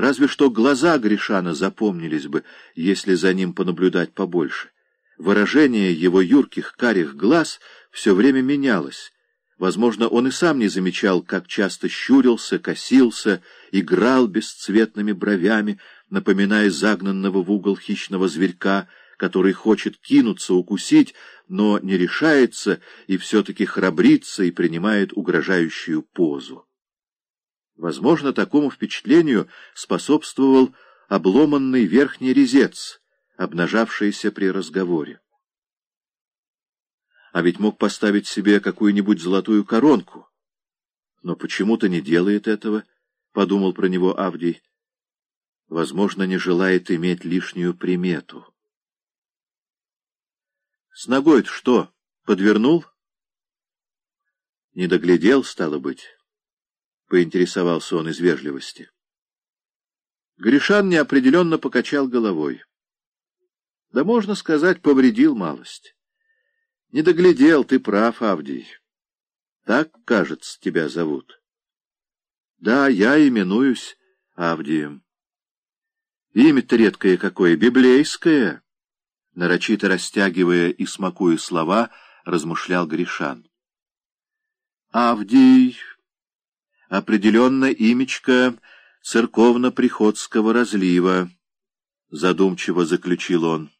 Разве что глаза Гришана запомнились бы, если за ним понаблюдать побольше. Выражение его юрких карих глаз все время менялось. Возможно, он и сам не замечал, как часто щурился, косился, играл бесцветными бровями, напоминая загнанного в угол хищного зверька, который хочет кинуться, укусить, но не решается и все-таки храбрится и принимает угрожающую позу. Возможно, такому впечатлению способствовал обломанный верхний резец, обнажавшийся при разговоре. А ведь мог поставить себе какую-нибудь золотую коронку. Но почему-то не делает этого, — подумал про него Авдий. Возможно, не желает иметь лишнюю примету. С ногой что, подвернул? Не доглядел, стало быть. Поинтересовался он из вежливости. Гришан неопределенно покачал головой. Да, можно сказать, повредил малость. Не доглядел, ты прав, Авдий. Так, кажется, тебя зовут. Да, я именуюсь Авдием. Имя-то редкое какое, библейское. Нарочито растягивая и смакуя слова, размышлял Гришан. Авдий, определенно имечко церковно-приходского разлива, задумчиво заключил он.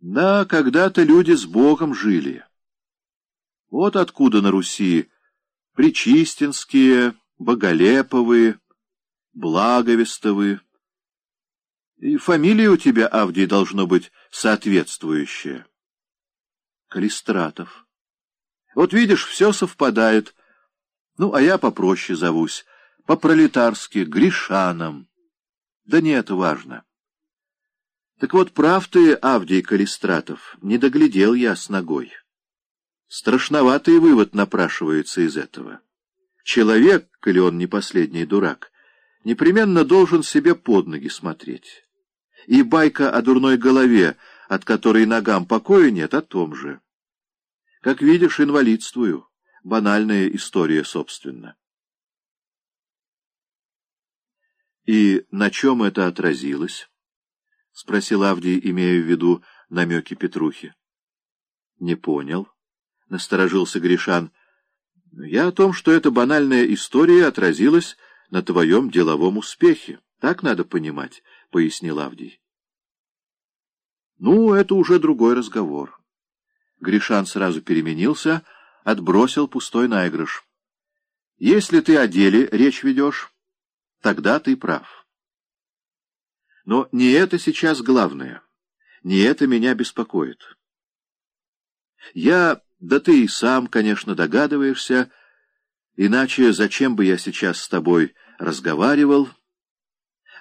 Да, когда-то люди с Богом жили. Вот откуда на Руси Причистинские, Боголеповы, Благовестовы. И фамилия у тебя, Авдий, должно быть соответствующая. Калистратов. Вот видишь, все совпадает. Ну, а я попроще зовусь, по-пролетарски, Гришаном. Да не это важно. Так вот, прав ты, Авдий Калистратов, не доглядел я с ногой. Страшноватый вывод напрашивается из этого. Человек, коли он не последний дурак, непременно должен себе под ноги смотреть. И байка о дурной голове, от которой ногам покоя нет, о том же. Как видишь, инвалидствую. Банальная история, собственно. И на чем это отразилось? — спросил Авдий, имея в виду намеки Петрухи. — Не понял, — насторожился Гришан. — Я о том, что эта банальная история отразилась на твоем деловом успехе. Так надо понимать, — пояснил Авдий. — Ну, это уже другой разговор. Гришан сразу переменился, отбросил пустой наигрыш. — Если ты о деле речь ведешь, тогда ты прав. Но не это сейчас главное. Не это меня беспокоит. Я, да ты и сам, конечно, догадываешься, иначе зачем бы я сейчас с тобой разговаривал?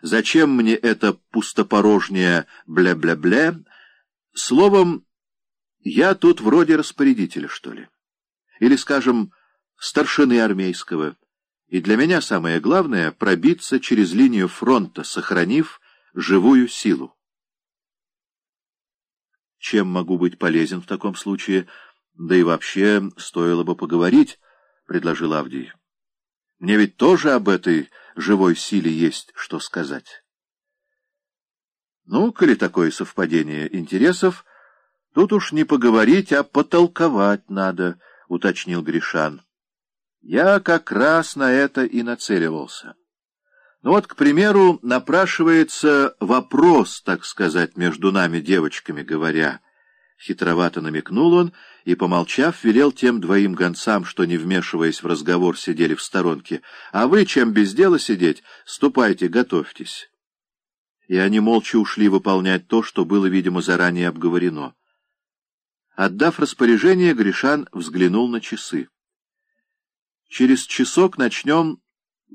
Зачем мне это пустопорожнее бля-бля-бля? Словом, я тут вроде распорядителя, что ли. Или, скажем, старшины армейского. И для меня самое главное — пробиться через линию фронта, сохранив живую силу. Чем могу быть полезен в таком случае? Да и вообще, стоило бы поговорить, — предложил Авдий. Мне ведь тоже об этой живой силе есть что сказать. Ну, коли такое совпадение интересов, тут уж не поговорить, а потолковать надо, — уточнил Гришан. Я как раз на это и нацеливался. Ну вот, к примеру, напрашивается вопрос, так сказать, между нами девочками говоря. Хитровато намекнул он и, помолчав, велел тем двоим гонцам, что, не вмешиваясь в разговор, сидели в сторонке. «А вы, чем без дела сидеть, ступайте, готовьтесь». И они молча ушли выполнять то, что было, видимо, заранее обговорено. Отдав распоряжение, Гришан взглянул на часы. «Через часок начнем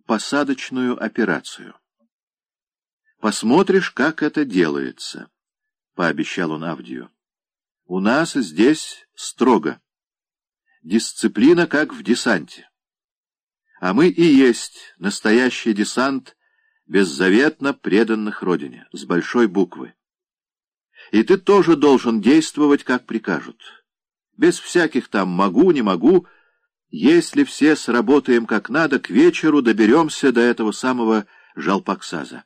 посадочную операцию. Посмотришь, как это делается, — пообещал он Авдию. У нас здесь строго. Дисциплина, как в десанте. А мы и есть настоящий десант беззаветно преданных Родине, с большой буквы. И ты тоже должен действовать, как прикажут. Без всяких там «могу», «не могу», если все сработаем как надо, к вечеру доберемся до этого самого Жалпаксаза.